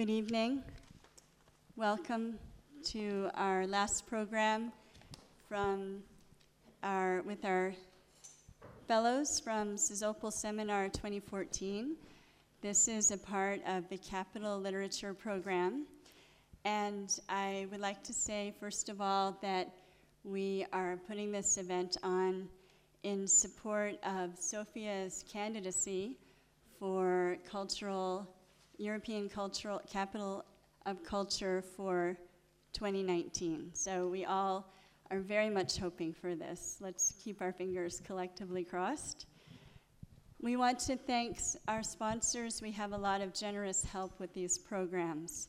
Good evening. Welcome to our last program from our, with our fellows from Sozopol Seminar 2014. This is a part of the Capital Literature Program. And I would like to say, first of all, that we are putting this event on in support of Sofia's candidacy for cultural, European Cultural Capital of Culture for 2019. So we all are very much hoping for this. Let's keep our fingers collectively crossed. We want to thank our sponsors. We have a lot of generous help with these programs.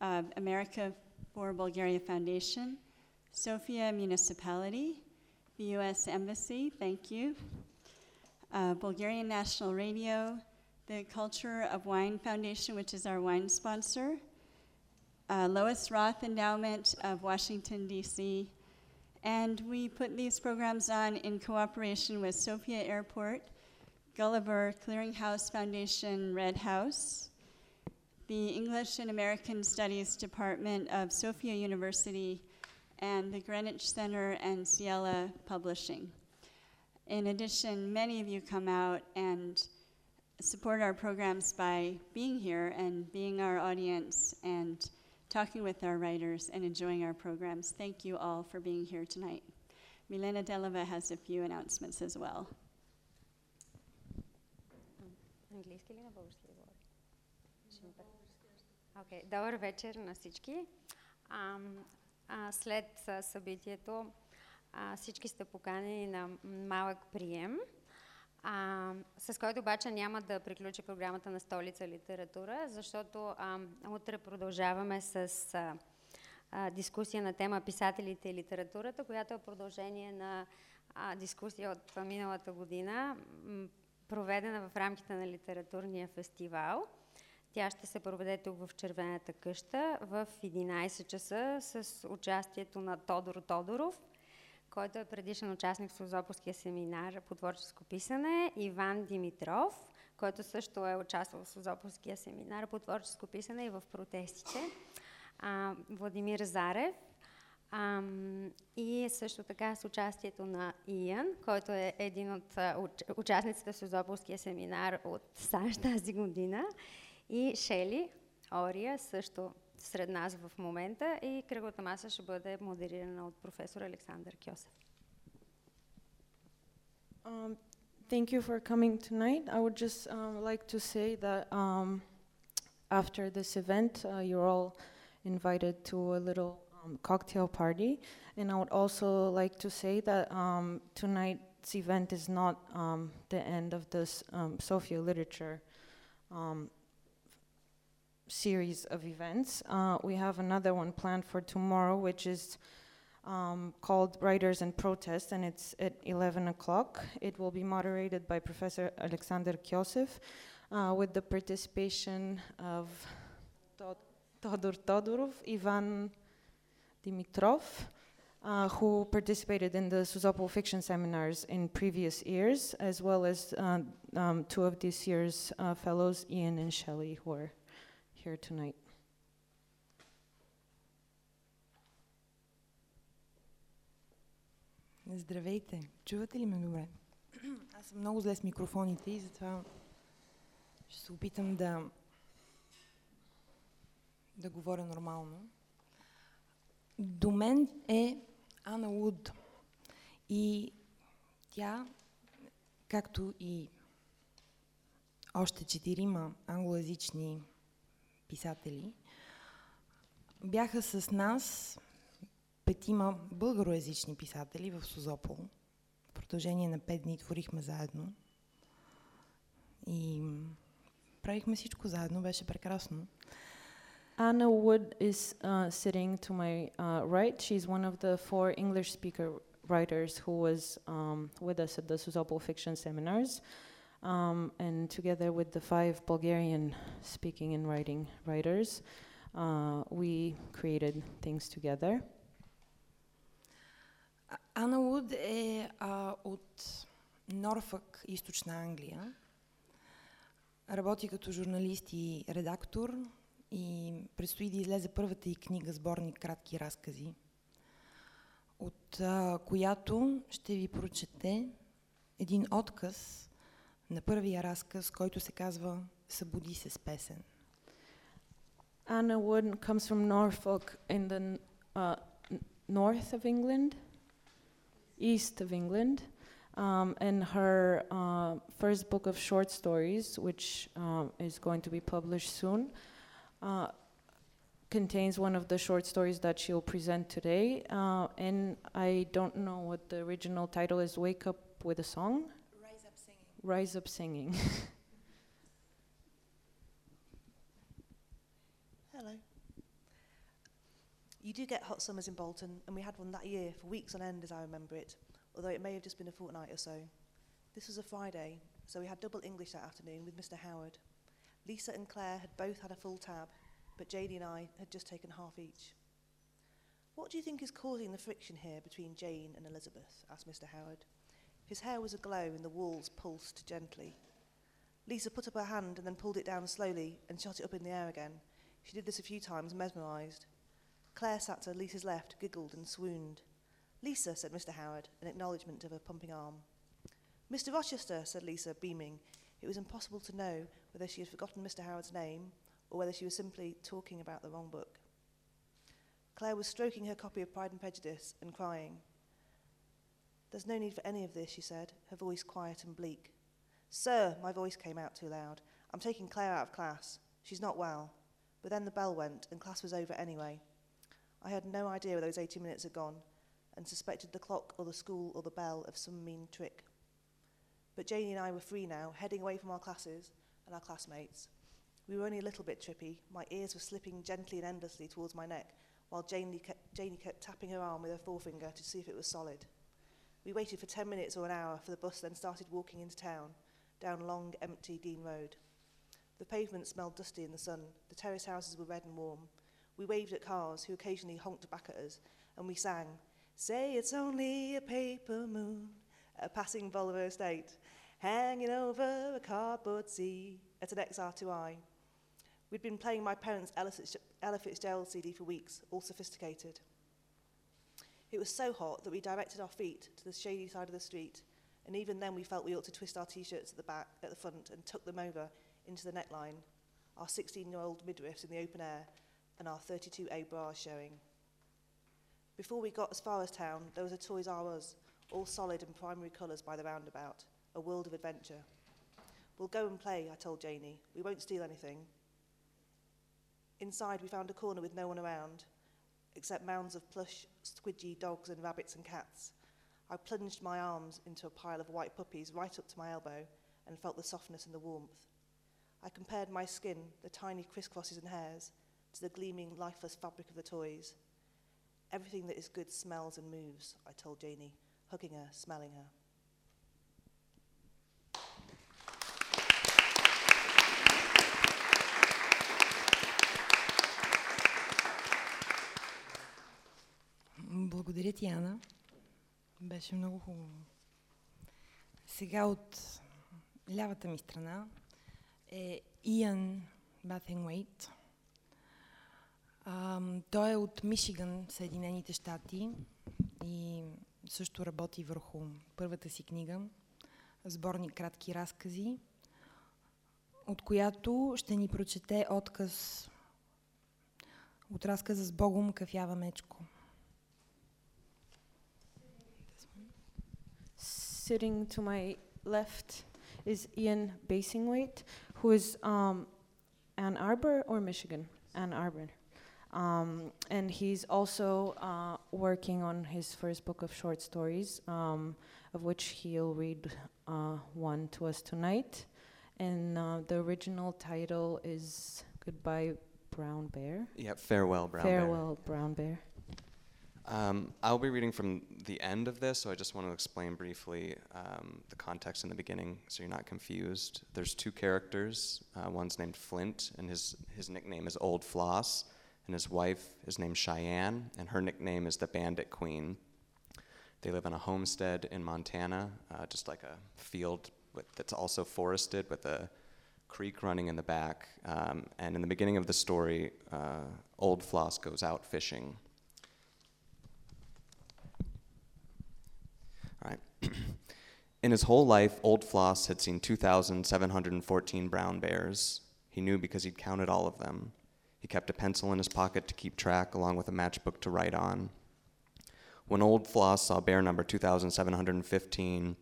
Uh, America for Bulgaria Foundation, Sofia Municipality, the U.S. Embassy, thank you, uh, Bulgarian National Radio, the Culture of Wine Foundation, which is our wine sponsor, uh, Lois Roth Endowment of Washington, D.C., and we put these programs on in cooperation with Sofia Airport, Gulliver Clearinghouse Foundation Red House, the English and American Studies Department of Sofia University, and the Greenwich Center and Ciela Publishing. In addition, many of you come out and support our programs by being here and being our audience and talking with our writers and enjoying our programs. Thank you all for being here tonight. Milena Deleva has a few announcements as well. Okay, добър вечер на всички. след събитието всички сте поканени на малък прием. А, с който обаче няма да приключи програмата на столица литература, защото а, утре продължаваме с а, а, дискусия на тема писателите и литературата, която е продължение на а, дискусия от миналата година, проведена в рамките на литературния фестивал. Тя ще се проведе тук в Червената къща в 11 часа с участието на Тодор Тодоров, който е предишен участник в Созоповския семинар по творческо писане, Иван Димитров, който също е участвал в Созоповския семинар по творческо писане и в протестите, а, Владимир Зарев, Ам, и също така с участието на Иан, който е един от уч, участниците в Созополския семинар от САЩ тази година. И Шели Ория също сред нас в момента и кръглата маса ще бъде модерирана от професор Александър Кьосев. Um, thank you for coming tonight. I would just um, like to say that um, after this event, uh, you're all invited to a little um, cocktail party. And I would also like to say that um, tonight's event is not um, the end of this um, Sofia literature um, series of events. Uh, we have another one planned for tomorrow, which is um, called Writers and Protest, and it's at 11 o'clock. It will be moderated by Professor Alexander Kiossev uh, with the participation of Todor Todorov, Ivan Dimitrov, uh, who participated in the Sozopol fiction seminars in previous years, as well as uh, um, two of this year's uh, fellows, Ian and Shelly, who are here tonight. Здравейте! Чувате ли ме добре? Аз съм много зле с микрофоните и затова ще се опитам да да говоря нормално. До мен е Ана Луд. И тя, както и още четирима англоязични писатели, бяха с нас петима българоязични писатели в Созопол. В продължение на пет дни творихме заедно. И правихме всичко заедно, беше прекрасно. Anna Wood is uh, sitting to my uh, right. She's one of the four English speaker writers who was um, with us at the Sozopol Fiction Seminars Um, and together with the five Bulgarian speaking and writing writers, uh, we created things together. Ана Уд е а, от Норфък, източна Англия. Работи като журналист и редактор и предстои да излезе първата и книга, сборник кратки разкази, от а, която ще ви прочете един отказ на първия разказ, който се казва Събуди се с песен. Anna Wood comes from Norfolk in the n- uh, n- north of England, east of England. Um, and her uh, first book of short stories, which um, is going to be published soon, uh, contains one of the short stories that she'll present today. Uh, and I don't know what the original title is Wake Up with a Song? Rise up singing. Hello. You do get hot summers in Bolton, and we had one that year for weeks on end, as I remember it, although it may have just been a fortnight or so. This was a Friday, so we had double English that afternoon with Mr. Howard. Lisa and Claire had both had a full tab, but Janie and I had just taken half each. What do you think is causing the friction here between Jane and Elizabeth? asked Mr. Howard. His hair was aglow and the walls pulsed gently. Lisa put up her hand and then pulled it down slowly and shot it up in the air again. She did this a few times, mesmerised. Claire sat to Lisa's left, giggled and swooned. Lisa, said Mr. Howard, in acknowledgement of her pumping arm. Mr. Rochester, said Lisa, beaming. It was impossible to know whether she had forgotten Mr. Howard's name or whether she was simply talking about the wrong book. Claire was stroking her copy of Pride and Prejudice and crying. There's no need for any of this, she said, her voice quiet and bleak. Sir, my voice came out too loud. I'm taking Claire out of class. She's not well. But then the bell went, and class was over anyway. I had no idea where those 80 minutes had gone, and suspected the clock or the school or the bell of some mean trick. But Janie and I were free now, heading away from our classes and our classmates. We were only a little bit trippy. My ears were slipping gently and endlessly towards my neck, while Janie kept, Janie kept tapping her arm with her forefinger to see if it was solid. We waited for 10 minutes or an hour for the bus, then started walking into town, down long, empty Dean Road. The pavement smelled dusty in the sun. The terrace houses were red and warm. We waved at cars who occasionally honked back at us, and we sang, Say it's only a paper moon, a passing Volvo estate, hanging over a cardboard sea at an XR2i. We'd been playing my parents' Ella Fitzgerald CD for weeks, all sophisticated. It was so hot that we directed our feet to the shady side of the street, and even then we felt we ought to twist our t-shirts at the back, at the front, and tuck them over into the neckline. Our 16-year-old midriffs in the open air, and our 32A bras showing. Before we got as far as town, there was a Toys R Us, all solid and primary colours by the roundabout, a world of adventure. We'll go and play, I told Janie. We won't steal anything. Inside, we found a corner with no one around, except mounds of plush, squidgy dogs and rabbits and cats. I plunged my arms into a pile of white puppies right up to my elbow and felt the softness and the warmth. I compared my skin, the tiny crisscrosses and hairs, to the gleaming, lifeless fabric of the toys. Everything that is good smells and moves, I told Janie, hugging her, smelling her. Благодаря ти, Ана. Беше много хубаво. Сега от лявата ми страна е Иан Батенуейт. Той е от Мишиган, Съединените щати и също работи върху първата си книга, сборник кратки разкази, от която ще ни прочете отказ от разказа с Богом Кафява Мечко. Sitting to my left is Ian Bassingthwaighte, who is um, Ann Arbor or Michigan? Ann Arbor. Um, and he's also uh, working on his first book of short stories, um, of which he'll read uh, one to us tonight. And uh, the original title is Goodbye, Brown Bear. Yep, farewell, Brown Bear. Farewell, Brown Bear. Um, I'll be reading from the end of this, so I just want to explain briefly um, the context in the beginning so you're not confused. There's two characters. Uh, one's named Flint, and his, his nickname is Old Floss, and his wife is named Cheyenne, and her nickname is the Bandit Queen. They live on a homestead in Montana, uh, just like a field with, that's also forested with a creek running in the back. Um, and in the beginning of the story, uh, Old Floss goes out fishing. All right. In his whole life, Old Floss had seen 2,714 brown bears. He knew because he'd counted all of them. He kept a pencil in his pocket to keep track, along with a matchbook to write on. When Old Floss saw bear number 2715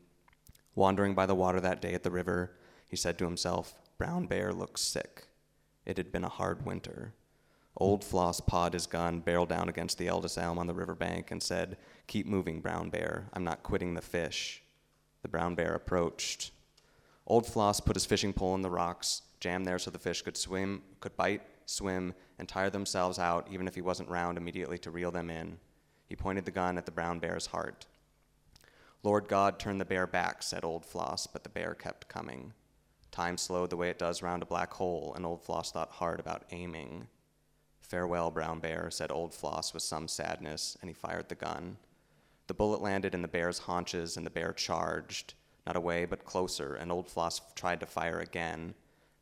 wandering by the water that day at the river, he said to himself, Brown Bear looks sick. It had been a hard winter. Old Floss pawed his gun, barreled down against the eldest elm on the river bank, and said, Keep moving, Brown Bear. I'm not quitting the fish. The brown bear approached. Old Floss put his fishing pole in the rocks, jammed there so the fish could swim, could bite, swim, and tire themselves out, even if he wasn't round immediately to reel them in. He pointed the gun at the brown bear's heart. Lord God, turn the bear back, said Old Floss, but the bear kept coming. Time slowed the way it does round a black hole, and Old Floss thought hard about aiming. Farewell, brown bear, said Old Floss with some sadness, and he fired the gun. The bullet landed in the bear's haunches, and the bear charged, not away, but closer, and Old Floss tried to fire again.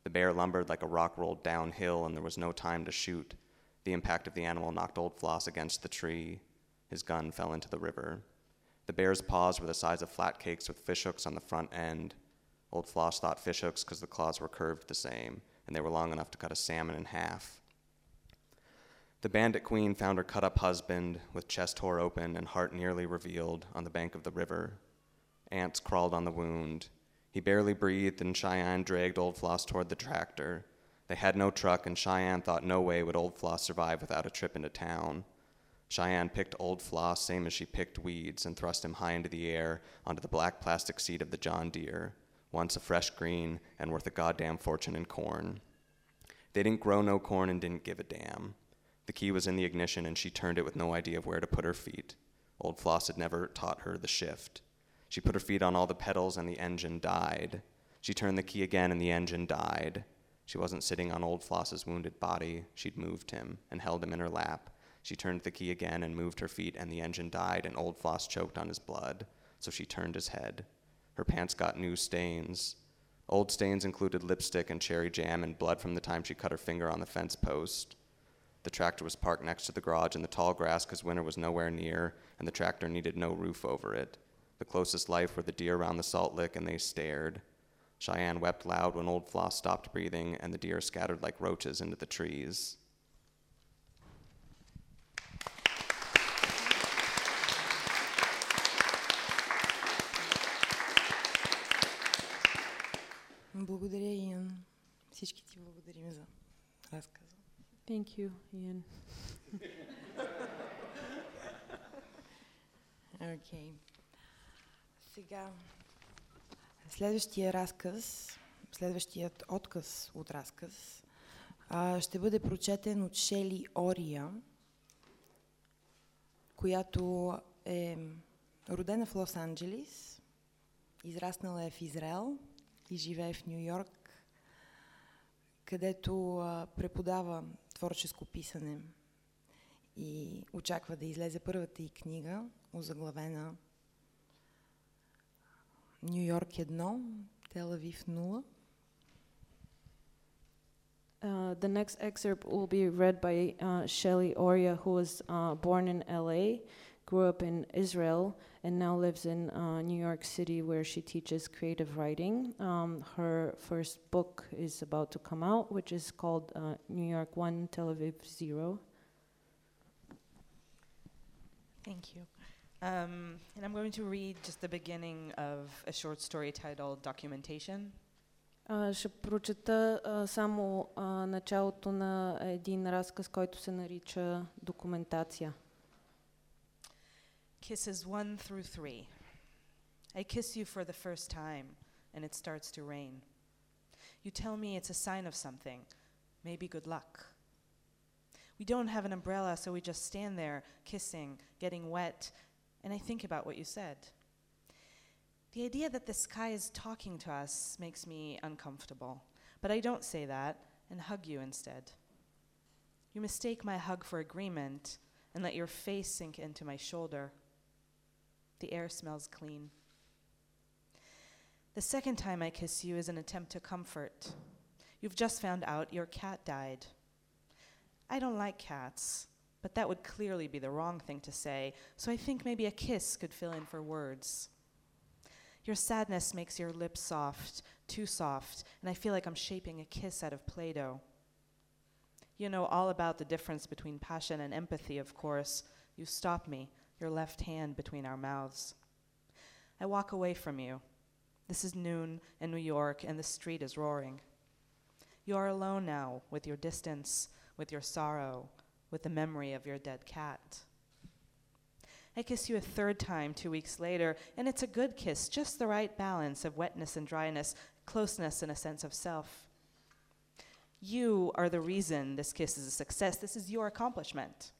The bear lumbered like a rock rolled downhill, and there was no time to shoot. The impact of the animal knocked Old Floss against the tree. His gun fell into the river. The bear's paws were the size of flat cakes with fishhooks on the front end. Old Floss thought fishhooks because the claws were curved the same, and they were long enough to cut a salmon in half. The bandit queen found her cut up husband with chest tore open and heart nearly revealed on the bank of the river. Ants crawled on the wound. He barely breathed, and Cheyenne dragged Old Floss toward the tractor. They had no truck, and Cheyenne thought no way would Old Floss survive without a trip into town. Cheyenne picked Old Floss, same as she picked weeds, and thrust him high into the air onto the black plastic seat of the John Deere, once a fresh green and worth a goddamn fortune in corn. They didn't grow no corn and didn't give a damn. The key was in the ignition, and she turned it with no idea of where to put her feet. Old Floss had never taught her the shift. She put her feet on all the pedals, and the engine died. She turned the key again, and the engine died. She wasn't sitting on Old Floss's wounded body. She'd moved him and held him in her lap. She turned the key again and moved her feet, and the engine died, and Old Floss choked on his blood. So she turned his head. Her pants got new stains. Old stains included lipstick and cherry jam and blood from the time she cut her finger on the fence post. The tractor was parked next to the garage in the tall grass because winter was nowhere near, and the tractor needed no roof over it. The closest life were the deer around the salt lick, and they stared. Cheyenne wept loud when Old Floss stopped breathing, and the deer scattered like roaches into the trees. Благодаря, Иан. Всички ти благодарим за разказа. Thank you, Ian. Окей. Сега, следващия разказ, следващият отказ от разказ а, ще бъде прочетен от Шели Ория, която е родена в Лос-Анджелис, израснала е в Израел и живее в Нью Йорк, където а, преподава творческо писане и очаква да излезе първата и книга, озаглавена Нью Йорк 1, Телавив 0. Uh, the next excerpt will be read by uh, Shelly Oria, who was uh, born in LA grew up in Israel, and now lives in uh, New York City, where she teaches creative writing. Um, her first book is about to come out, which is called uh, New York 1, Tel Aviv 0. Thank you. Um, and I'm going to read just the beginning of a short story titled Documentation. А, ще прочета а, само а, началото на един разказ, който се нарича Документация. Kisses 1 through 3. I kiss you for the first time, and it starts to rain. You tell me it's a sign of something, maybe good luck. We don't have an umbrella, so we just stand there, kissing, getting wet, and I think about what you said. The idea that the sky is talking to us makes me uncomfortable, but I don't say that and hug you instead. You mistake my hug for agreement and let your face sink into my shoulder. The air smells clean. The second time I kiss you is an attempt to comfort. You've just found out your cat died. I don't like cats, but that would clearly be the wrong thing to say, so I think maybe a kiss could fill in for words. Your sadness makes your lips soft, too soft, and I feel like I'm shaping a kiss out of Play Doh. You know all about the difference between passion and empathy, of course. You stop me, your left hand between our mouths. I walk away from you. This is noon in New York, and the street is roaring. You are alone now with your distance, with your sorrow, with the memory of your dead cat. I kiss you a third time two weeks later, and it's a good kiss, just the right balance of wetness and dryness, closeness and a sense of self. You are the reason this kiss is a success. This is your accomplishment.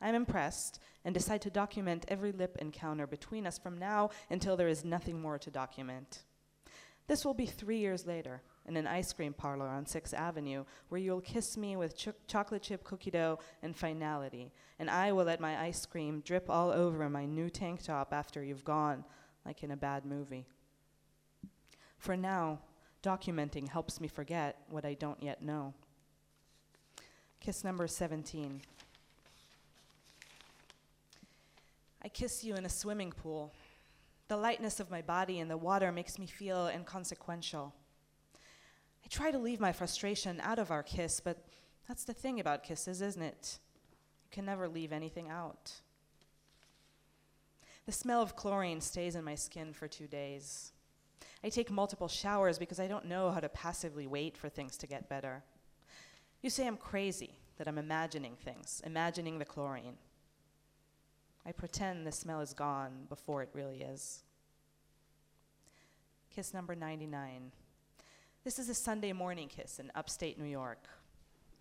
I'm impressed and decide to document every lip encounter between us from now until there is nothing more to document. This will be three years later in an ice cream parlor on 6th Avenue where you'll kiss me with ch- chocolate chip cookie dough and finality, and I will let my ice cream drip all over my new tank top after you've gone, like in a bad movie. For now, documenting helps me forget what I don't yet know. Kiss number 17. I kiss you in a swimming pool. The lightness of my body in the water makes me feel inconsequential. I try to leave my frustration out of our kiss, but that's the thing about kisses, isn't it? You can never leave anything out. The smell of chlorine stays in my skin for two days. I take multiple showers because I don't know how to passively wait for things to get better. You say I'm crazy, that I'm imagining things, imagining the chlorine. I pretend the smell is gone before it really is. Kiss number 99. This is a Sunday morning kiss in upstate New York.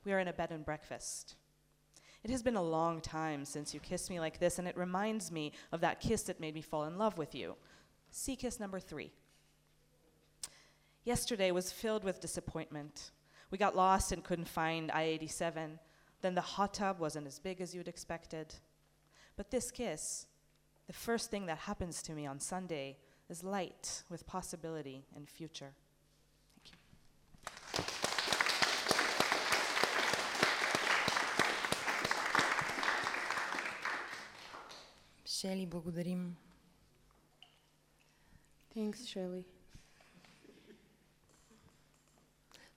We are in a bed and breakfast. It has been a long time since you kissed me like this, and it reminds me of that kiss that made me fall in love with you. See kiss number three. Yesterday was filled with disappointment. We got lost and couldn't find I 87. Then the hot tub wasn't as big as you'd expected. But this kiss, the first thing that happens to me on Sunday, is light with possibility and future. Thank you. Шели, благодарим. Thanks, Shirley.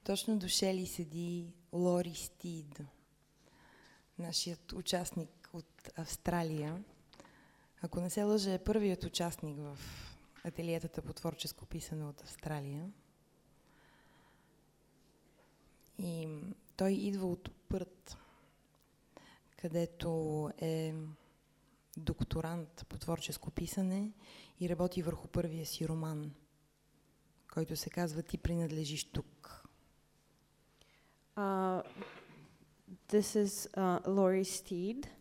Точно до Шели седи Лори Стид, нашият участник от Австралия. Ако не се лъжа, е първият участник в ателиетата по творческо писане от Австралия. И той идва от Пърт, където е докторант по творческо писане и работи върху първия си роман, който се казва Ти принадлежиш тук. Uh, this is uh, Laurie Steed.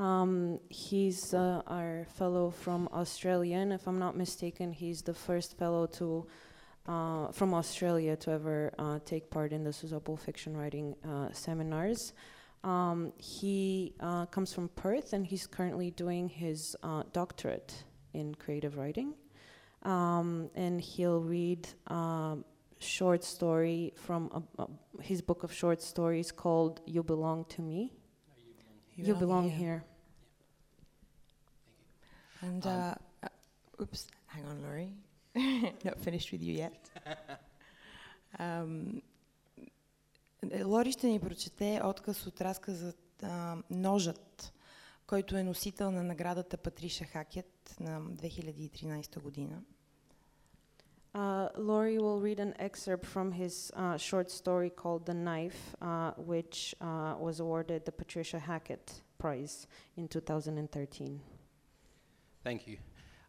Um, he's uh, our fellow from Australia, and if I'm not mistaken, he's the first fellow to uh, from Australia to ever uh, take part in the Sozopol fiction writing uh, seminars. Um, he uh, comes from Perth, and he's currently doing his uh, doctorate in creative writing. Um, and he'll read um, short story from a, a, his book of short stories called "You Belong to Me." You, belong, here. And uh, uh, oops, hang on, Laurie. Not finished with you yet. um, Лори ще ни прочете отказ от разказа а, Ножът, който е носител на наградата Патриша Хакет на 2013 година. Uh, Laurie will read an excerpt from his uh, short story called "The Knife," uh, which uh, was awarded the Patricia Hackett Prize in 2013. Thank you.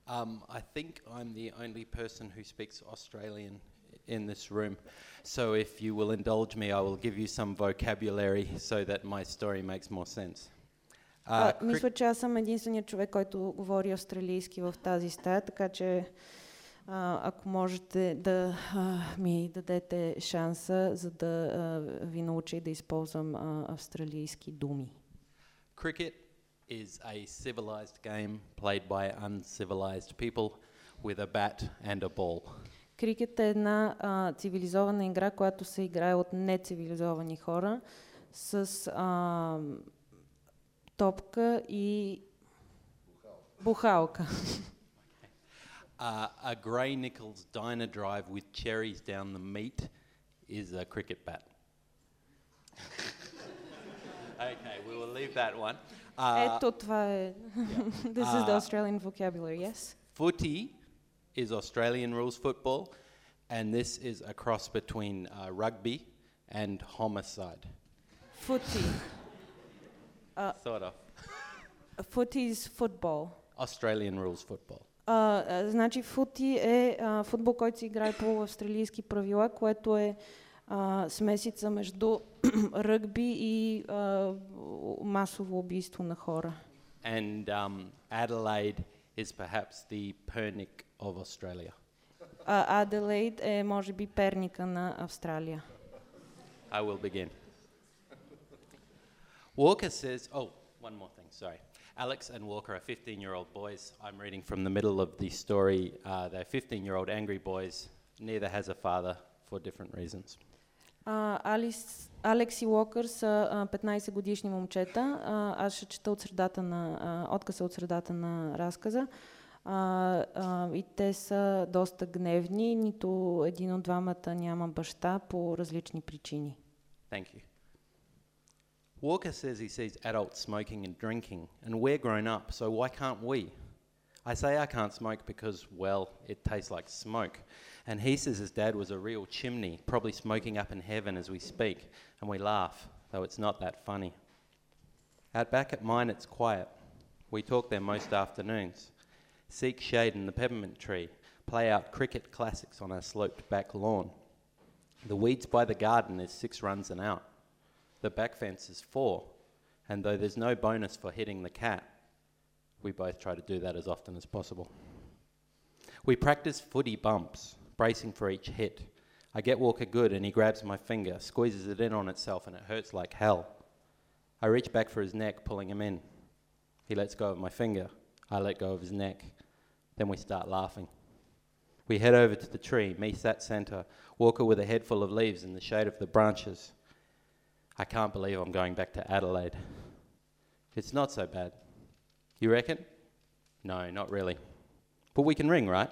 Um, I think I'm the only person who speaks Australian in this room. So if you will indulge me, I will give you some vocabulary so that my story makes more sense. Uh, Uh, мисля, че аз съм единственият човек, който говори австралийски в тази стая, така че а, ако можете да а, ми дадете шанса, за да а, ви науча и да използвам а, австралийски думи. cricket is a civilized game played by uncivilized people with a bat and a ball. Крикет е една а, цивилизована игра, която се играе от нецивилизовани хора с а, топка и бухалка. Uh, a Gray-Nicolls diner drive with cherries down the meat is a cricket bat. okay, we will leave that one. Uh, Ето това е. This is the Australian vocabulary, yes? Footy is Australian rules football, and this is a cross between uh, rugby and homicide. Footy. Sort of. Footy is football. Australian rules football. А, а, значи фути е а, футбол, който се играе по австралийски правила, което е а, смесица между ръгби и масово убийство на хора. And um, Adelaide is perhaps the Pernik of Australia. Adelaide, е може би перника на Австралия. I will begin. Walker says, oh, one more thing, sorry. Alex and Walker are 15 year old boys. I'm reading from the middle of the story. Uh, they're 15 year old angry boys. Neither has a father for different reasons. А, Алис, Алекс и Уокър са а, 15 годишни момчета. А, аз ще чета от средата на, а, откъса от средата на разказа. А, а, и те са доста гневни. Нито един от двамата няма баща по различни причини. Thank you. Walker says he sees adults smoking and drinking, and we're grown up, so why can't we? I say I can't smoke because, well, it tastes like smoke. And he says his dad was a real chimney, probably smoking up in heaven as we speak, and we laugh, though it's not that funny. Out back at mine, it's quiet. We talk there most afternoons, seek shade in the peppermint tree, play out cricket classics on our sloped back lawn. The weeds by the garden is six runs and out. The back fence is four, and though there's no bonus for hitting the cat, we both try to do that as often as possible. We practice footy bumps, bracing for each hit. I get Walker good, and he grabs my finger, squeezes it in on itself, and it hurts like hell. I reach back for his neck, pulling him in. He lets go of my finger. I let go of his neck. Then we start laughing. We head over to the tree, me sat centre, Walker with a head full of leaves in the shade of the branches. I can't believe I'm going back to Adelaide. It's not so bad. You reckon? No, not really. But we can ring, right?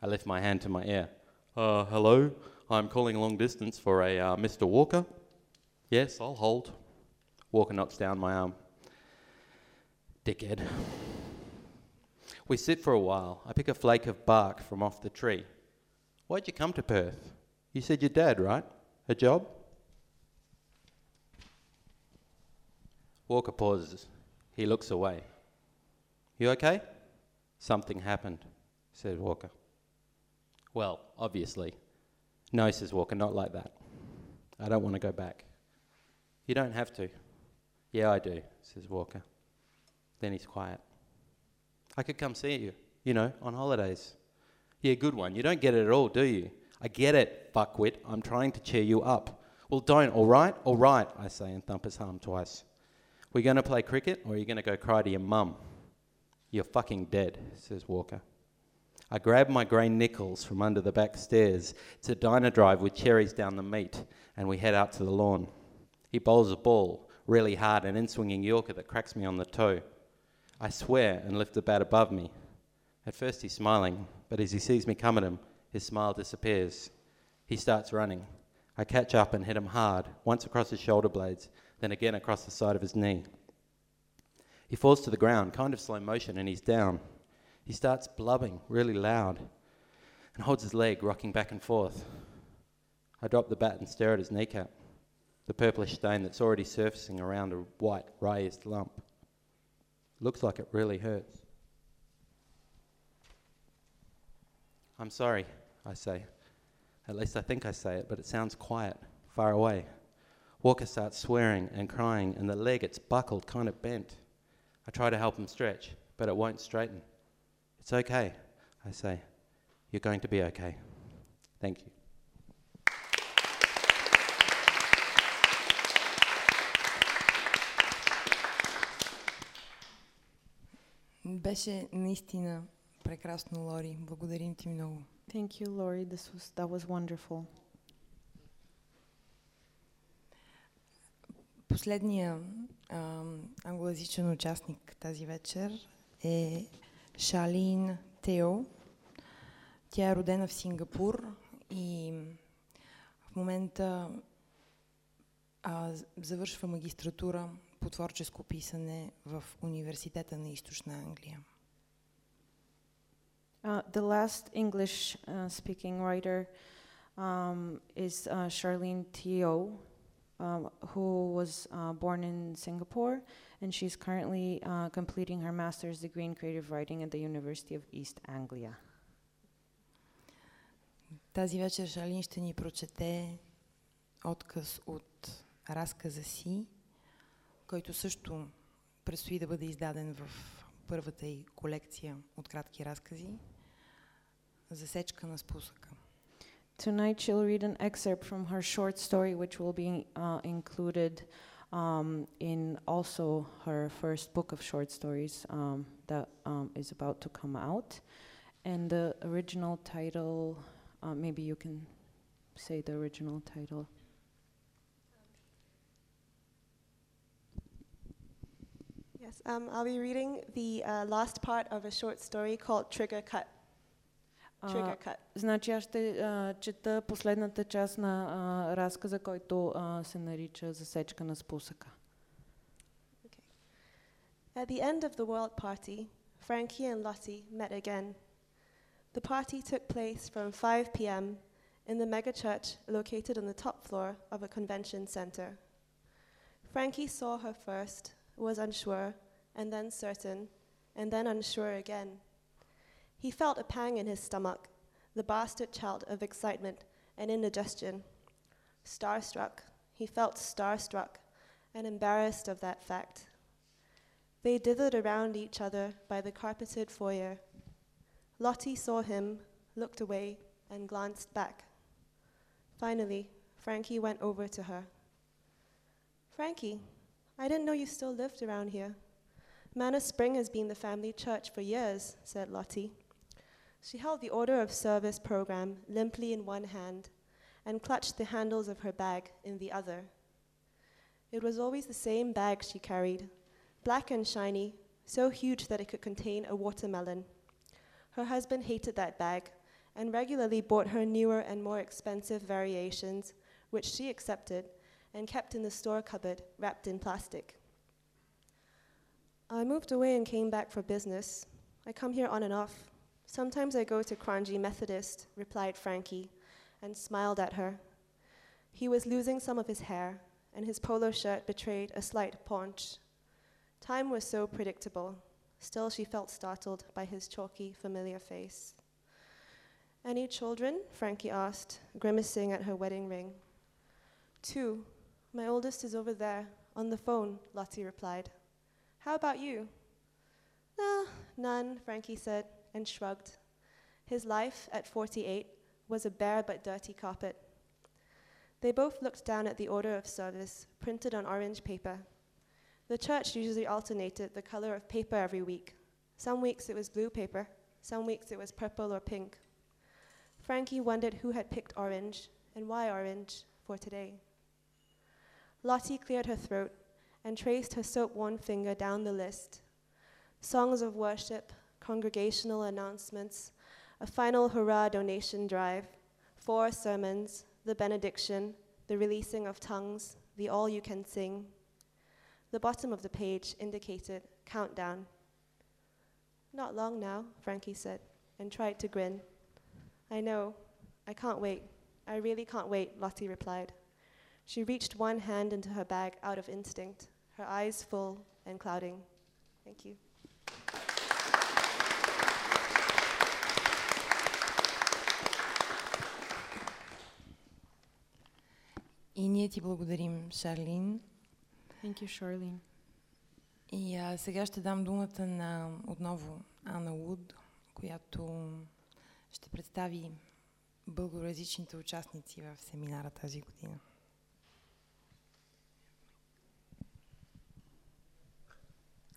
I lift my hand to my ear. Uh, hello? I'm calling long distance for a uh, Mr. Walker. Yes, I'll hold. Walker knocks down my arm. Dickhead. We sit for a while. I pick a flake of bark from off the tree. Why'd you come to Perth? You said your dad, right? A job? Walker pauses. He looks away. You okay? Something happened, said Walker. Well, obviously. No, says Walker, not like that. I don't want to go back. You don't have to. Yeah, I do, says Walker. Then he's quiet. I could come see you, you know, on holidays. Yeah, good one. You don't get it at all, do you? I get it, fuckwit. I'm trying to cheer you up. Well, don't, all right? All right, I say and thump his arm twice. We're going to play cricket or are you going to go cry to your mum? You're fucking dead, says Walker. I grab my Gray-Nicolls from under the back stairs. It's a Dynadrive with cherries down the meat, and we head out to the lawn. He bowls a ball, really hard, an in swinging Yorker that cracks me on the toe. I swear and lift the bat above me. At first he's smiling, but as he sees me come at him, his smile disappears. He starts running. I catch up and hit him hard, once across his shoulder blades, then again across the side of his knee. He falls to the ground, kind of slow motion, and he's down. He starts blubbing really loud and holds his leg, rocking back and forth. I drop the bat and stare at his kneecap, the purplish stain that's already surfacing around a white, raised lump. Looks like it really hurts. I'm sorry, I say. At least I think I say it, but it sounds quiet, far away. Walker starts swearing and crying, and the leg, it's buckled, kind of bent. I try to help him stretch, but it won't straighten. It's okay, I say. You're going to be okay. Thank you. Беше наистина прекрасно, Лори. Благодарим ти много. Thank you, Lori. This was that was wonderful. Последния а, англоязичен участник тази вечер е Шалин Тео. Тя е родена в Сингапур и в момента а, завършва магистратура по творческо писане в Университета на Източна Англия. Uh, the last English uh, speaking writer um, is uh, Charlene Teo, um, who was uh, born in Singapore, and she's currently uh, completing her master's degree in creative writing at the University of East Anglia. Тази вечер Шалин ще ни прочете отказ от разказа си, който също предстои да бъде издаден в първата й колекция от кратки разкази Засечка на спусъка. Tonight she'll read an excerpt from her short story, which will be uh, included um, in also her first book of short stories um, that um, is about to come out. And the original title, uh, maybe you can say the original title. Yes, um, I'll be reading the uh, last part of a short story called Trigger Cut. Trigger А, Cut. значи аз ще а, чета последната част на а, разказа, който а, се нарича Засечка на спусъка. At the end of the world party, Frankie and Lottie met again. The party took place from 5 p.m. in the megachurch located on the top floor of a convention center. Frankie saw her first, was unsure, and then certain, and then unsure again. He felt a pang in his stomach, the bastard child of excitement and indigestion. Starstruck, he felt starstruck and embarrassed of that fact. They dithered around each other by the carpeted foyer. Lottie saw him, looked away, and glanced back. Finally, Frankie went over to her. Frankie, I didn't know you still lived around here. Manor Spring has been the family church for years, said Lottie. She held the order of service program limply in one hand and clutched the handles of her bag in the other. It was always the same bag she carried, black and shiny, so huge that it could contain a watermelon. Her husband hated that bag and regularly bought her newer and more expensive variations, which she accepted and kept in the store cupboard wrapped in plastic. I moved away and came back for business. I come here on and off. Sometimes I go to Crongy Methodist, replied Frankie, and smiled at her. He was losing some of his hair, and his polo shirt betrayed a slight paunch. Time was so predictable. Still, she felt startled by his chalky, familiar face. Any children? Frankie asked, grimacing at her wedding ring. Two. My oldest is over there, on the phone, Lottie replied. How about you? Ah, none, Frankie said, and shrugged. His life, at 48, was a bare but dirty carpet. They both looked down at the order of service, printed on orange paper. The church usually alternated the color of paper every week. Some weeks it was blue paper, some weeks it was purple or pink. Frankie wondered who had picked orange and why orange for today. Lottie cleared her throat and traced her soap worn finger down the list songs of worship, congregational announcements, a final hurrah donation drive, four sermons, the benediction, the releasing of tongues, the all you can sing. The bottom of the page indicated countdown. Not long now, Frankie said, and tried to grin. I know. I can't wait. I really can't wait, Lottie replied. She reached one hand into her bag out of instinct, her eyes full and clouding. Thank you. И ние ти благодарим, Шарлин. Thank you, Charlene. И а, сега ще дам думата на отново Ана Луд, която ще представи българоязичните участници в семинара тази година.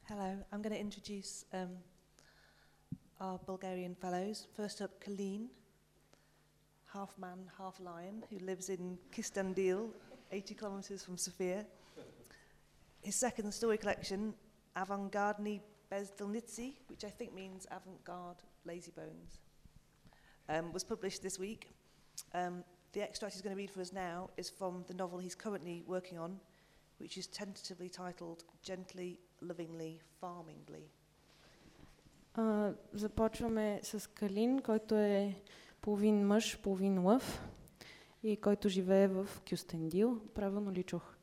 Hello, I'm going to introduce um, our Bulgarian fellows. First up, Colleen. half man, half lion, who lives in Kyustendil, 80 kilometres from Sofia. His second story collection, Avantgardni Bezdelnitsi, which I think means avant-garde lazybones, um, was published this week. Um, the extract he's going to read for us now is from the novel he's currently working on, which is tentatively titled Gently, Lovingly, Farmingly. Uh, започваме с Калин, който е половин мъж, половин лъв и който живее в Кюстендил. Правилно ли чух?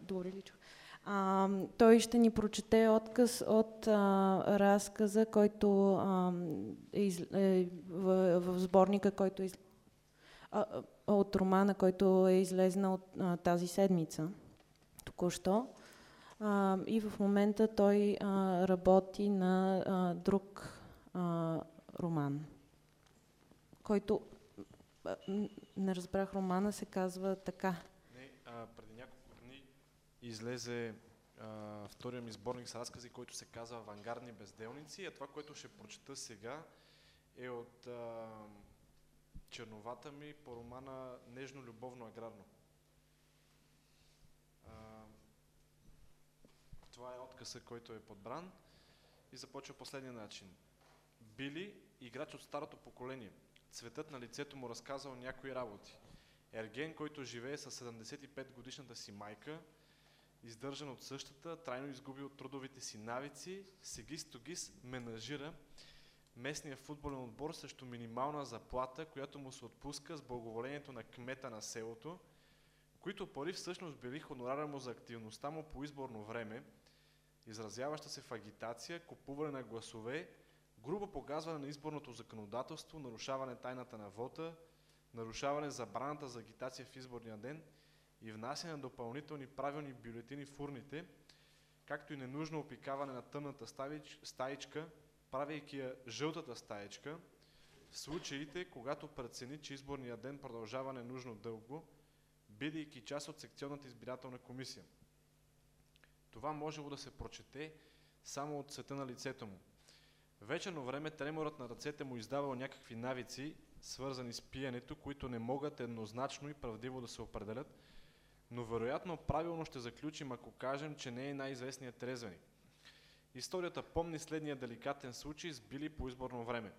Добре ли чух? А, той ще ни прочете отказ от а, разказа, който а, е, е в, в сборника, който е из, а, от романа, който е излезнал а, тази седмица, току-що. И в момента той а, работи на а, друг а, роман, който не разбрах романа, се казва така. Не, а, преди няколко дни излезе а, втория ми сборник с разкази, който се казва Авангардни безделници, а това, което ще прочета сега е от а, черновата ми по романа Нежно, любовно, аграрно. А, това е откъса, който е подбран и започва последния начин. Били, играч от старото поколение. Цветът на лицето му разказал някои работи. Ерген, който живее с 75 годишната си майка, издържан от същата, трайно изгубил трудовите си навици, Сегис Тогис менажира местния футболен отбор срещу минимална заплата, която му се отпуска с благоволението на кмета на селото, които пари всъщност били хонорара му за активността му по изборно време, изразяваща се в агитация, купуване на гласове, грубо погазване на изборното законодателство, нарушаване тайната на вота, нарушаване забраната за агитация в изборния ден и внасяне на допълнителни правилни бюлетини в урните, както и ненужно опикаване на тъмната ставич, стаичка, правейки я жълтата стаичка, в случаите, когато прецени, че изборният ден продължава ненужно дълго, бидейки част от секционната избирателна комисия. Това можело да се прочете само от цвета на лицето му. Вечерно време треморът на ръцете му издавал някакви навици, свързани с пиенето, които не могат еднозначно и правдиво да се определят, но вероятно правилно ще заключим, ако кажем, че не е най-известният трезвеник. Историята помни следния деликатен случай с Били по изборно време.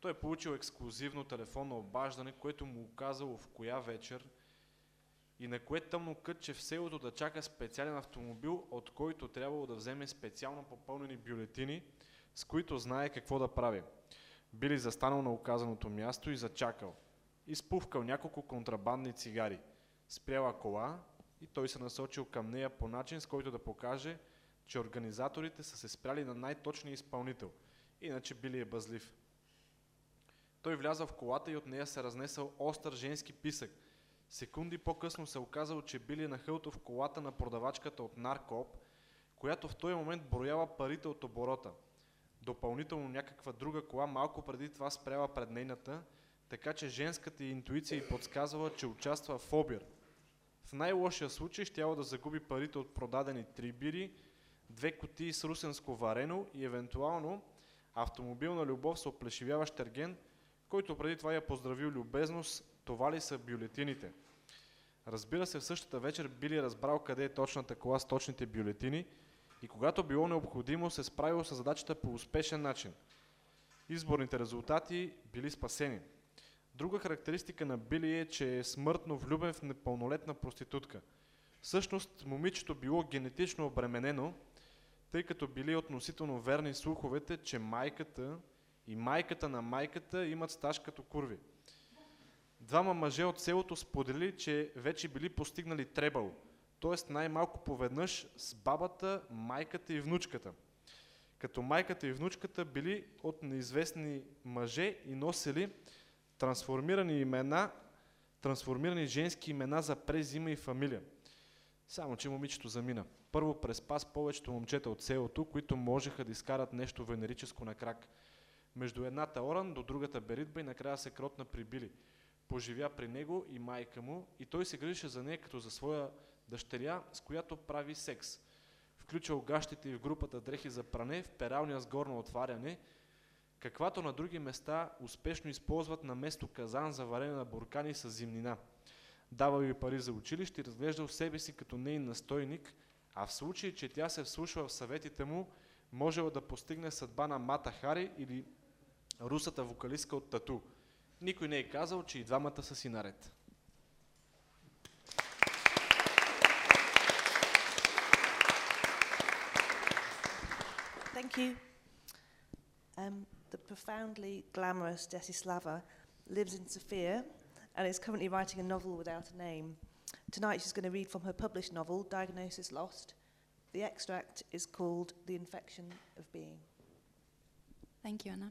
Той е получил ексклюзивно телефонно обаждане, което му оказало в коя вечер и на кое тъмно кътче в селото да чака специален автомобил, от който трябвало да вземе специално попълнени бюлетини, с които знае какво да прави. Били застанал на оказаното място и зачакал. Изпувкал няколко контрабандни цигари. Спряла кола и той се насочил към нея по начин, с който да покаже, че организаторите са се спряли на най-точния изпълнител. Иначе били е бъзлив. Той влязал в колата и от нея се разнесъл остър женски писък. Секунди по-късно се оказал, че били нахълто в колата на продавачката от Наркоп, която в този момент брояла парите от оборота. Допълнително някаква друга кола малко преди това спряла пред нейната, така че женската интуиция й подсказвала, че участва в обир. В най-лошия случай щяла да загуби парите от продадени три бири, две кутии с русенско варено и евентуално автомобилна любов с оплешивяващ ерген, който преди това я поздравил любезно с това ли са бюлетините. Разбира се, в същата вечер Били разбрал къде е точната кола с точните бюлетини и когато било необходимо се справил с задачата по успешен начин. Изборните резултати били спасени. Друга характеристика на Били е, че е смъртно влюбен в непълнолетна проститутка. Всъщност, момичето било генетично обременено, тъй като били относително верни слуховете, че майката и майката на майката имат стаж като курви. Двама мъже от селото споделили, че вече били постигнали требал, т.е. най-малко поведнъж с бабата, майката и внучката. Като майката и внучката били от неизвестни мъже и носили трансформирани имена, трансформирани женски имена за презима и фамилия. Само, че момичето замина. Първо преспа с повечето момчета от селото, които можеха да изкарат нещо венерическо на крак. Между едната Оран до другата Беритба и накрая се кротна при Били. Поживя при него и майка му и той се грижеше за нея като за своя дъщеря, с която прави секс. Включил гащите и в групата дрехи за пране в пералния с горно отваряне, каквато на други места успешно използват на место казан за варене на буркани с зимнина. Давал ви пари за училище и разглеждал себе си като нейн настойник, а в случай, че тя се вслушва в съветите му, можела да постигне съдба на Мата Хари или русата вокалистка от Тату. Никой не е казал, че и двамата са си наред. Thank you. Um, the profoundly glamorous Desislava lives in Sofia and is currently writing a novel without a name. Tonight she's going to read from her published novel, Diagnosis Lost. The extract is called The Infection of Being. Thank you, Anna.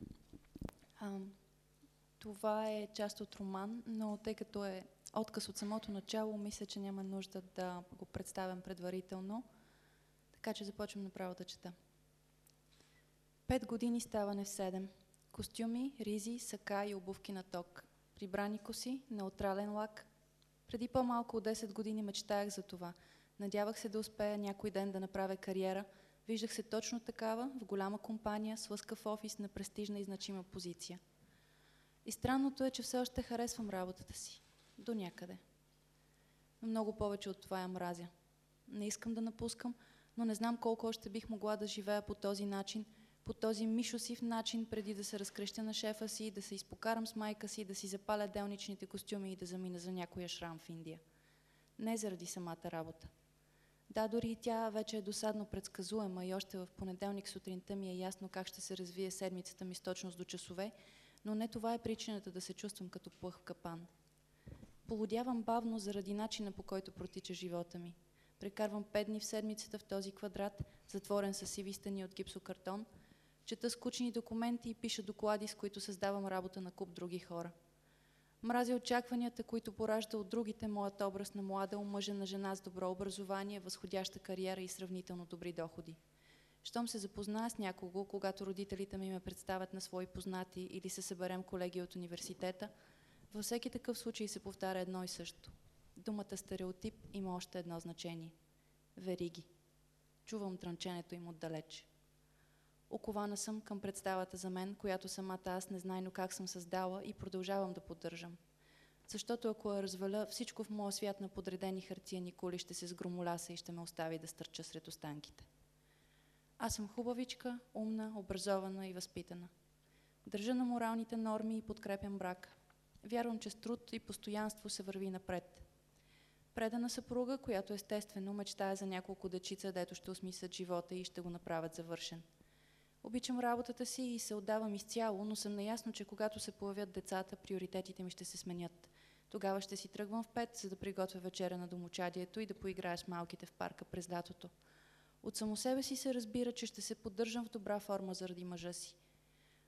Um, това е част от роман, но тъй като е отказ от самото начало, мисля, че няма нужда да го представям предварително. Така че започвам направо да чета. Пет години ставане в седем. Костюми, ризи, сака и обувки на ток. Прибрани коси, неутрален лак. Преди по-малко от 10 години мечтаях за това. Надявах се да успея някой ден да направя кариера. Виждах се точно такава, в голяма компания, с лъскав офис на престижна и значима позиция. И странното е, че все още харесвам работата си. До някъде. Но много повече от това я мразя. Не искам да напускам, но не знам колко още бих могла да живея по този начин – по този мишосив начин, преди да се разкрещя на шефа си, да се изпокарам с майка си, да си запаля делничните костюми и да замина за някоя шрам в Индия. Не заради самата работа. Да, дори и тя вече е досадно предсказуема и още в понеделник сутринта ми е ясно как ще се развие седмицата ми с точност до часове, но не това е причината да се чувствам като плъх капан. Полудявам бавно заради начина по който протича живота ми. Прекарвам пет дни в седмицата в този квадрат, затворен с сиви стени от гипсокартон – Чета скучни документи и пиша доклади, с които създавам работа на куп други хора. Мразя очакванията, които поражда от другите моят образ на млада, омъжена жена с добро образование, възходяща кариера и сравнително добри доходи. Щом се запозная с някого, когато родителите ми ме представят на свои познати или се съберем колеги от университета, във всеки такъв случай се повтаря едно и също. Думата стереотип има още едно значение. Вериги. Чувам трънченето им отдалеч. Окована съм към представата за мен, която самата аз незнайно как съм създала и продължавам да поддържам. Защото ако я разваля, всичко в моя свят на подредени хартияни кули ще се сгромоляса и ще ме остави да стърча сред останките. Аз съм хубавичка, умна, образована и възпитана. Държа на моралните норми и подкрепям брак. Вярвам, че с труд и постоянство се върви напред. Предана съпруга, която естествено мечтая за няколко дечица, дето ще осмислят живота и ще го направят завършен – Обичам работата си и се отдавам изцяло, но съм наясно, че когато се появят децата, приоритетите ми ще се сменят. Тогава ще си тръгвам в пет, за да приготвя вечеря на домочадието и да поиграя с малките в парка през лятото. От само себе си се разбира, че ще се поддържам в добра форма заради мъжа си.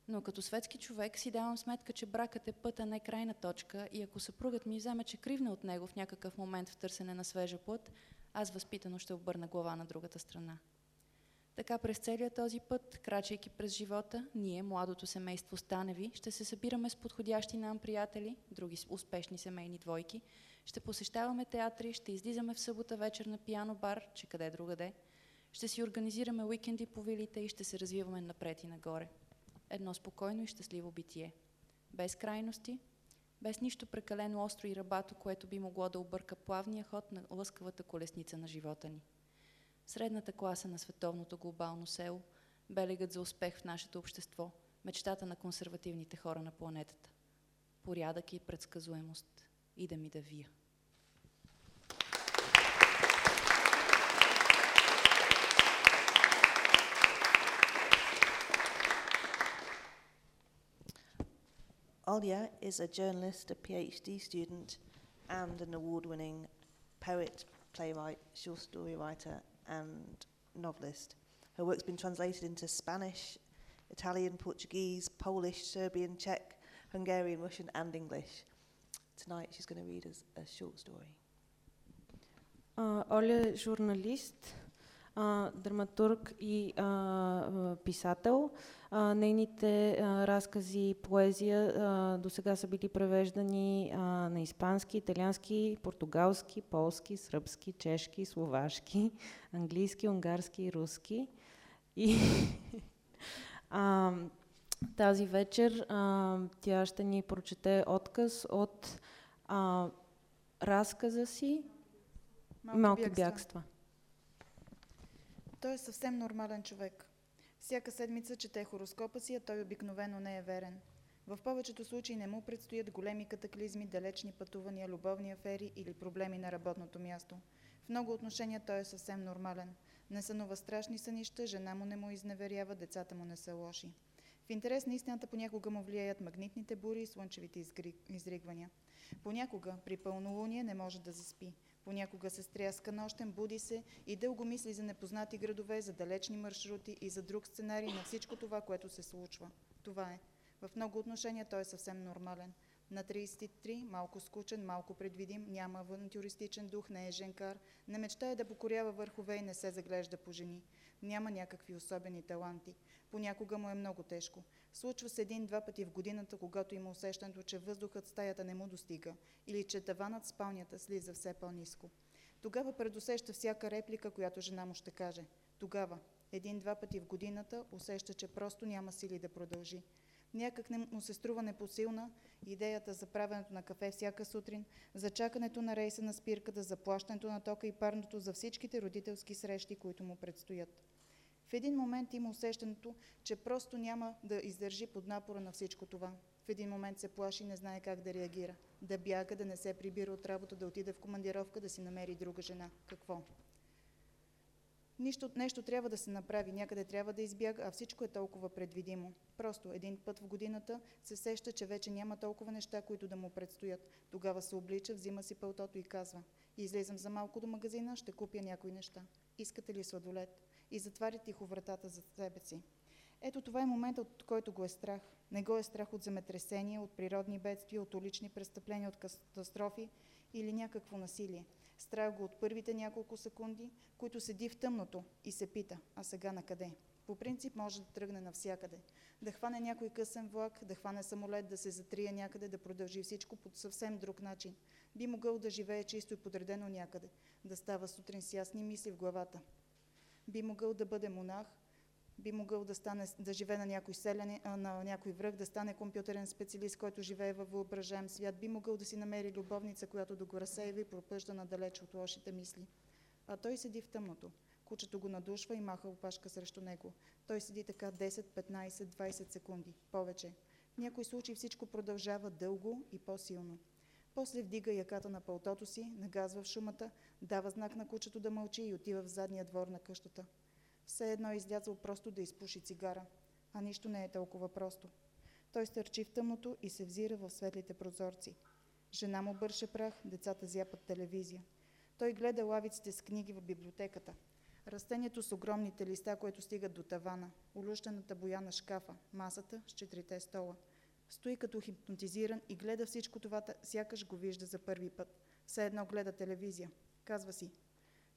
Но като светски човек си давам сметка, че бракът е път, а не крайна точка и ако съпругът ми вземе, че кривна от него в някакъв момент в търсене на свежа плът, аз възпитано ще обърна глава на другата страна. Така през целия този път, крачайки през живота, ние, младото семейство Станеви, ще се събираме с подходящи нам приятели, други успешни семейни двойки, ще посещаваме театри, ще излизаме в събота вечер на пиано бар, че къде другаде, ще си организираме уикенди по вилите и ще се развиваме напред и нагоре. Едно спокойно и щастливо битие. Без крайности, без нищо прекалено остро и рабато, което би могло да обърка плавния ход на лъскавата колесница на живота ни. Средната класа на световното глобално село, белегът за успех в нашето общество, мечтата на консервативните хора на планетата. Порядък и предсказуемост. И да ми да вия. Olya is a journalist, a PhD student, and an award winning poet, playwright, short story writer, and novelist. Her work's been translated into Spanish, Italian, Portuguese, Polish, Serbian, Czech, Hungarian, Russian, and English. Tonight she's going to read us a short story. Uh, Оля е журналист, uh, драматург и uh, писател. Uh, нейните uh, разкази и поезия uh, до сега са били превеждани uh, на испански, италиански, португалски, полски, сръбски, чешки, словашки, английски, унгарски и руски. И а, Тази вечер а, тя ще ни прочете отказ от а, разказа си Малки, Малки бягства. бягства. Той е съвсем нормален човек. Всяка седмица чете хороскопа си, а той обикновено не е верен. В повечето случаи не му предстоят големи катаклизми, далечни пътувания, любовни афери или проблеми на работното място. В много отношения той е съвсем нормален. Не сънува страшни сънища, жена му не му изневерява, децата му не са лоши. В интерес на истината понякога му влияят магнитните бури и слънчевите изригвания. Понякога при пълнолуние не може да заспи. Понякога се стряска нощем, буди се и дълго мисли за непознати градове, за далечни маршрути и за друг сценарий на всичко това, което се случва. Това е. В много отношения той е съвсем нормален. На 33, малко скучен, малко предвидим, няма авантюристичен дух, не е женкар, не мечтае да покорява върхове и не се заглежда по жени. Няма някакви особени таланти. Понякога му е много тежко. Случва се един-два пъти в годината, когато има усещането, че въздухът стаята не му достига или че таванът спалнята слиза все по-низко. Тогава предусеща всяка реплика, която жена му ще каже. Тогава, един-два пъти в годината, усеща, че просто няма сили да продължи. Някак не му се струва непосилна идеята за правенето на кафе всяка сутрин, за чакането на рейса на спирката, за плащането на тока и парното, за всичките родителски срещи, които му предстоят. В един момент има усещането, че просто няма да издържи под напора на всичко това. В един момент се плаши и не знае как да реагира. Да бяга, да не се прибира от работа, да отиде в командировка, да си намери друга жена. Какво? Нищо, нещо трябва да се направи, някъде трябва да избяга, а всичко е толкова предвидимо. Просто един път в годината се сеща, че вече няма толкова неща, които да му предстоят. Тогава се облича, взима си пълтото и казва Излизам за малко до магазина, ще купя някои неща. Искате ли сладолет? И затваря тихо вратата за себе си. Ето това е моментът, от който го е страх. Не го е страх от земетресения, от природни бедствия, от улични престъпления, от катастрофи или някакво насилие. Страх го от първите няколко секунди, които седи в тъмното и се пита, а сега на къде? По принцип може да тръгне навсякъде. Да хване някой късен влак, да хване самолет, да се затрие някъде, да продължи всичко по съвсем друг начин. Би могъл да живее чисто и подредено някъде, да става сутрин с ясни мисли в главата. Би могъл да бъде монах, би могъл да, стане, да живее на някой, селяни, а, на някой връх, да стане компютърен специалист, който живее във въображаем свят, би могъл да си намери любовница, която да го разсейва и пропъжда надалеч от лошите мисли. А той седи в тъмното. Кучето го надушва и маха опашка срещу него. Той седи така 10, 15, 20 секунди. Повече. В някои случаи всичко продължава дълго и по-силно. После вдига яката на пълтото си, нагазва в шумата, дава знак на кучето да мълчи и отива в задния двор на къщата. Все едно е излязъл просто да изпуши цигара, а нищо не е толкова просто. Той стърчи в тъмното и се взира в светлите прозорци. Жена му бърше прах, децата зяпат телевизия. Той гледа лавиците с книги в библиотеката. Растението с огромните листа, които стигат до тавана, улющената боя на шкафа, масата с четирите стола. Стои като хипнотизиран и гледа всичко това, сякаш го вижда за първи път. Все едно гледа телевизия. Казва си,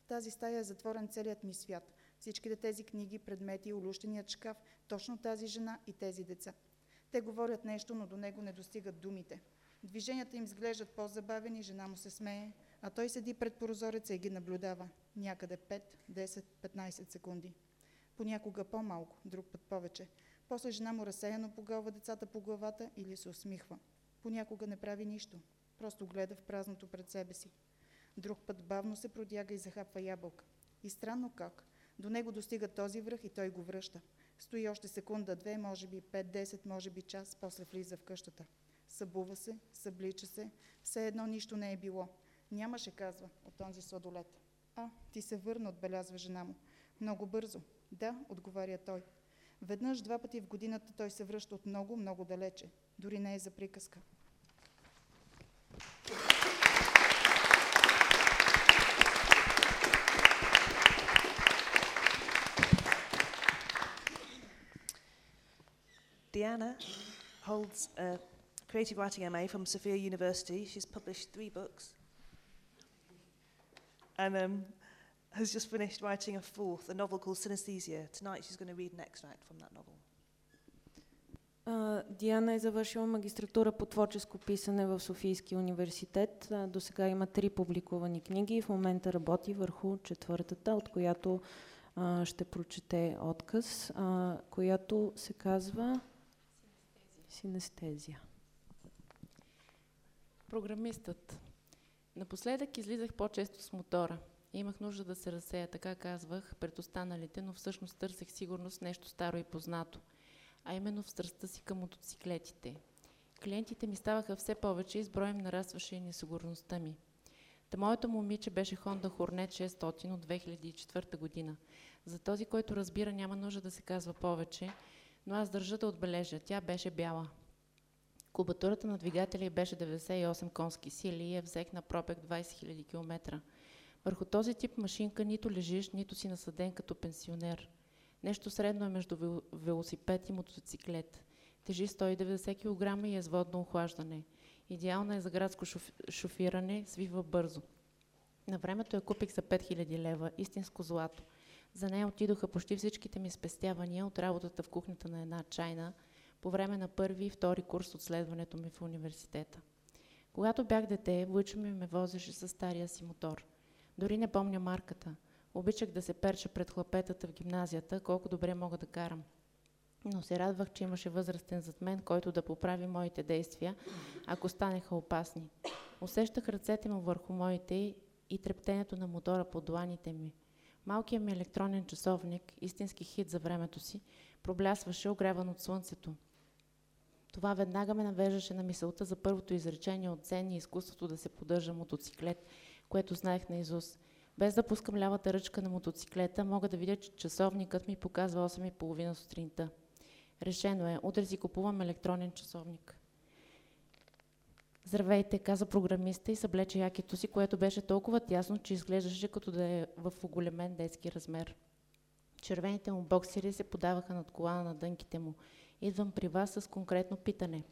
в тази стая е затворен целият ми свят. Всичките тези книги, предмети, улющеният шкаф, точно тази жена и тези деца. Те говорят нещо, но до него не достигат думите. Движенията им изглеждат по-забавени, жена му се смее, а той седи пред прозореца и ги наблюдава. Някъде 5, 10, 15 секунди. Понякога по-малко, друг път повече. После жена му разсеяно погалва децата по главата или се усмихва. Понякога не прави нищо. Просто гледа в празното пред себе си. Друг път бавно се продяга и захапва ябълка. И странно как. До него достига този връх и той го връща. Стои още секунда, две, може би 5-10, може би час, после влиза в къщата. Събува се, съблича се, все едно нищо не е било. Нямаше, казва, от този сладолет. А, ти се върна, отбелязва жена му. Много бързо. Да, отговаря той. Веднъж, два пъти в годината той се връща от много, много далече. Дори не е за приказка. Diana holds a creative writing MA from Sophia University. She's published three books and um, has just finished writing a fourth, a novel called Synesthesia. Tonight she's going to read an extract from that novel. Диана е завършила магистратура по творческо писане в Софийския университет. До сега има три публикувани книги и в момента работи върху четвъртата, от която а, ще прочете отказ, а, която се казва Синестезия. Програмистът. Напоследък излизах по-често с мотора. Имах нужда да се разсея, така казвах, пред останалите, но всъщност търсех сигурност нещо старо и познато, а именно в страстта си към мотоциклетите. Клиентите ми ставаха все повече и с броем нарастваше и несигурността ми. Та моето момиче беше Honda Hornet 600 от 2004 година. За този, който разбира, няма нужда да се казва повече, но аз държа да отбележа, тя беше бяла. Кубатурата на двигателя беше 98 конски сили и я взех на пробег 20 000 км. Върху този тип машинка нито лежиш, нито си насъден като пенсионер. Нещо средно е между велосипед и мотоциклет. Тежи 190 кг и е с водно охлаждане. Идеална е за градско шофиране, свива бързо. На времето я купих за 5000 лева, истинско злато. За нея отидоха почти всичките ми спестявания от работата в кухнята на една чайна по време на първи и втори курс от следването ми в университета. Когато бях дете, войчо ми ме возеше с стария си мотор. Дори не помня марката. Обичах да се перча пред хлапетата в гимназията, колко добре мога да карам. Но се радвах, че имаше възрастен зад мен, който да поправи моите действия, ако станеха опасни. Усещах ръцете му върху моите и трептенето на мотора по дланите ми – Малкият ми електронен часовник, истински хит за времето си, проблясваше огряван от слънцето. Това веднага ме навеждаше на мисълта за първото изречение от Зен и изкуството да се поддържа мотоциклет, което знаех на Изус. Без да пускам лявата ръчка на мотоциклета, мога да видя, че часовникът ми показва 8.30 сутринта. Решено е, утре си купувам електронен часовник. Здравейте, каза програмиста и съблече якито си, което беше толкова тясно, че изглеждаше като да е в оголемен детски размер. Червените му боксери се подаваха над колана на дънките му. Идвам при вас с конкретно питане.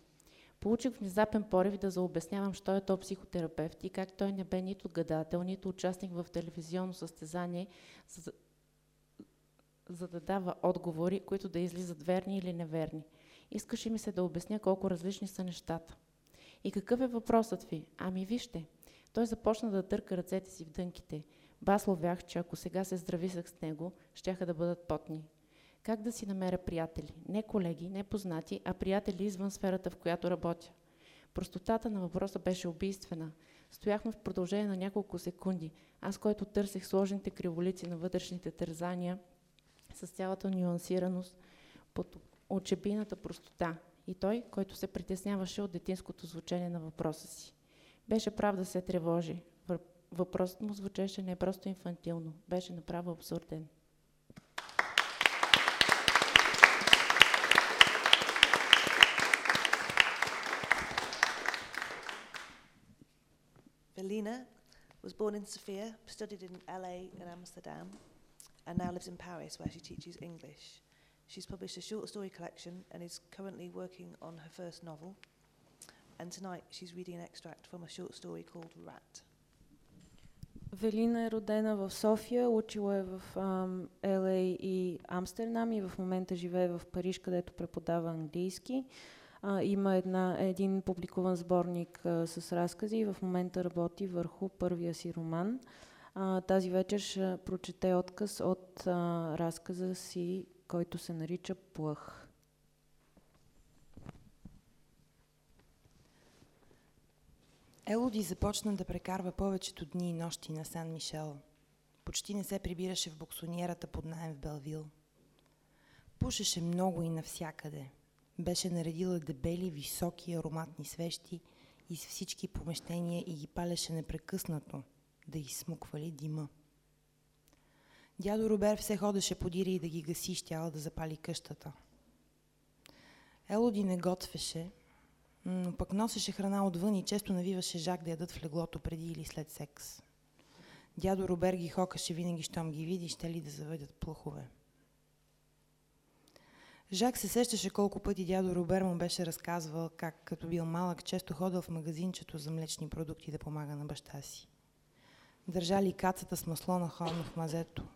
Получих внезапен порив да заобяснявам, що е то психотерапевт и как той не бе нито гадател, нито участник в телевизионно състезание, за, за да дава отговори, които да излизат верни или неверни. Искаше ми се да обясня колко различни са нещата. И какъв е въпросът ви? Ами вижте. Той започна да търка ръцете си в дънките. Бас ловях, че ако сега се здрависах с него, щяха да бъдат потни. Как да си намеря приятели? Не колеги, не познати, а приятели извън сферата, в която работя. Простотата на въпроса беше убийствена. Стояхме в продължение на няколко секунди. Аз, който търсех сложните криволици на вътрешните тързания, с цялата нюансираност, под очебината простота и той, който се притесняваше от детинското звучение на въпроса си. Беше прав да се тревожи. Въпросът му звучеше не просто инфантилно, беше направо абсурден. Velina was born in Sofia, studied in LA and Amsterdam, and now lives in Paris where she teaches English. She's published a short story collection and is currently working on her first novel. And tonight she's reading an extract from a short story called Rat. Велина е родена в София, учила е в LA и Амстердам и в момента живее в Париж, където преподава английски. А, има една, един публикуван сборник а, с разкази и в момента работи върху първия си роман. А, тази вечер ще прочете отказ от а, разказа си който се нарича плъх. Елоди започна да прекарва повечето дни и нощи на Сан Мишел. Почти не се прибираше в боксонierата под найем в Белвил. Пушеше много и навсякъде. Беше наредила дебели, високи, ароматни свещи из всички помещения и ги палеше непрекъснато, да изсмуквали дима. Дядо Робер все ходеше по дири и да ги гаси, щяла да запали къщата. Елоди не готвеше, но пък носеше храна отвън и често навиваше Жак да ядат в леглото преди или след секс. Дядо Робер ги хокаше винаги, щом ги види, ще ли да заведат плъхове. Жак се сещаше колко пъти дядо Робер му беше разказвал как като бил малък често ходил в магазинчето за млечни продукти да помага на баща си. Държали кацата с масло на холно в мазето.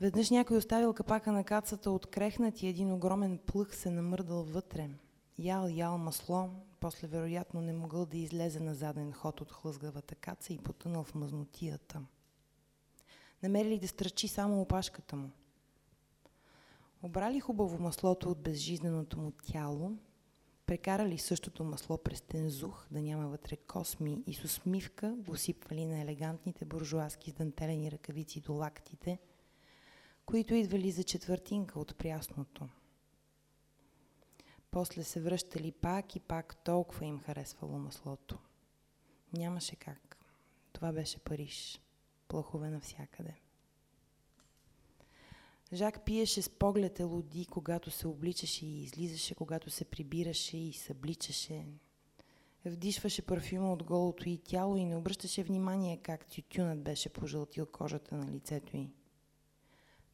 Веднъж някой оставил капака на кацата открехнат и един огромен плъх се намърдал вътре. Ял, ял масло, после вероятно не могъл да излезе на заден ход от хлъзгавата каца и потънал в мазнотията. Намерили да страчи само опашката му. Обрали хубаво маслото от безжизненото му тяло, Прекарали същото масло през тензух, да няма вътре косми и с усмивка го сипвали на елегантните буржуазки с дантелени ръкавици до лактите, които идвали за четвъртинка от прясното. После се връщали пак и пак, толкова им харесвало маслото. Нямаше как. Това беше Париж. Плахове навсякъде. Жак пиеше с поглед елоди, когато се обличаше и излизаше, когато се прибираше и събличаше. Вдишваше парфюма от голото и тяло и не обръщаше внимание как тютюнът беше пожълтил кожата на лицето й.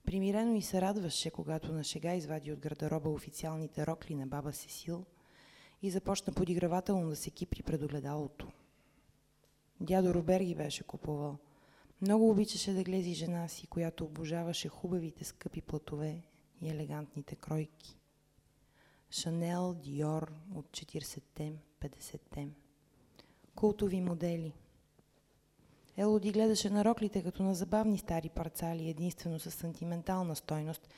Примирено и се радваше, когато на шега извади от гардероба официалните рокли на баба Сесил и започна подигравателно да се кипри пред огледалото. Дядо Робер ги беше купувал. Много обичаше да глези жена си, която обожаваше хубавите скъпи платове и елегантните кройки. Шанел, Диор от 40-те, 50-те. Култови модели. Елоди гледаше на роклите като на забавни стари парцали, единствено с сантиментална стойност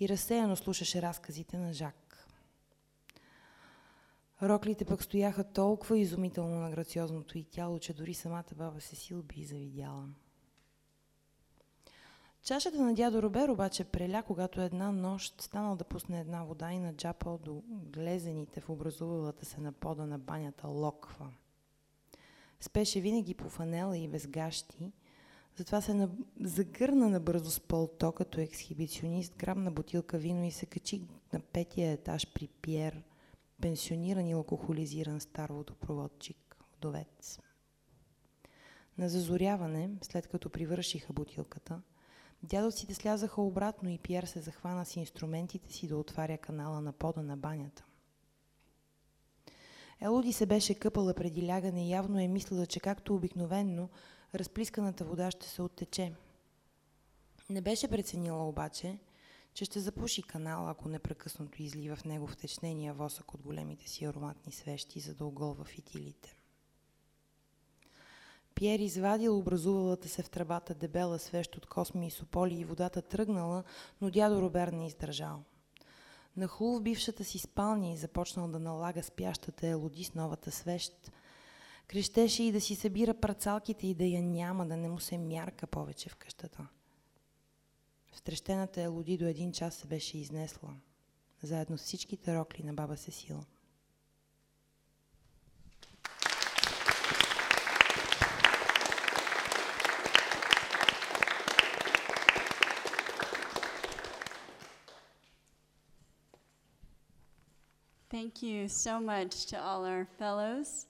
и разсеяно слушаше разказите на Жак. Роклите пък стояха толкова изумително на грациозното и тяло, че дори самата баба Сесил би завидяла. Чашата на дядо Робер обаче преля, когато една нощ станал да пусне една вода и наджапал до глезените в образувалата се на пода на банята локва. Спеше винаги по фанела и без гащи, затова се на... загърна набързо с пълто като ексхибиционист, грабна бутилка вино и се качи на петия етаж при Пьер, пенсиониран и алкохолизиран стар водопроводчик, вдовец. На зазоряване, след като привършиха бутилката, Дядовците слязаха обратно и Пьер се захвана с инструментите си да отваря канала на пода на банята. Елоди се беше къпала преди лягане и явно е мислила, че както обикновенно, разплисканата вода ще се оттече. Не беше преценила обаче, че ще запуши канала, ако непрекъснато излива в него втечнения восък от големите си ароматни свещи, за да оголва фитилите. Пьер извадил образувалата се в тръбата дебела свещ от косми и сополи и водата тръгнала, но дядо Робер не издържал. Нахлу в бившата си спалня и започнал да налага спящата Елоди с новата свещ. Крещеше и да си събира парцалките и да я няма, да не му се мярка повече в къщата. Втрещената Елоди до един час се беше изнесла, заедно с всичките рокли на баба Сесила. Thank you so much to all our fellows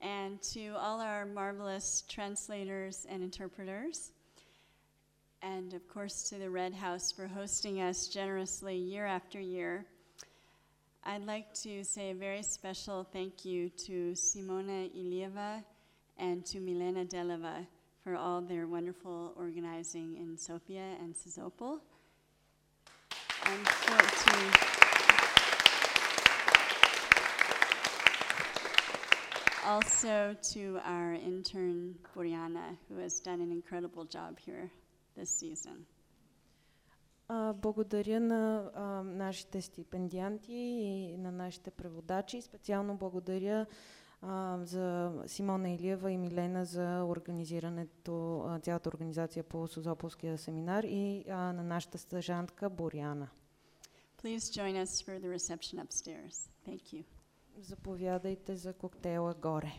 and to all our marvelous translators and interpreters. And of course, to the Red House for hosting us generously year after year. I'd like to say a very special thank you to Simona Ilieva and to Milena Deleva for all their wonderful organizing in Sofia and Sozopol. And also to our intern, Boriana, who has done an incredible job here this season. Благодаря на нашите стипендианти и на нашите преводачи. Специално благодаря за Симона Илиева и Милена за организирането, цялата организация по Созополския семинар и на нашата стъжантка Боряна. Please join us for the reception upstairs. Thank you. Заповядайте за коктейла горе.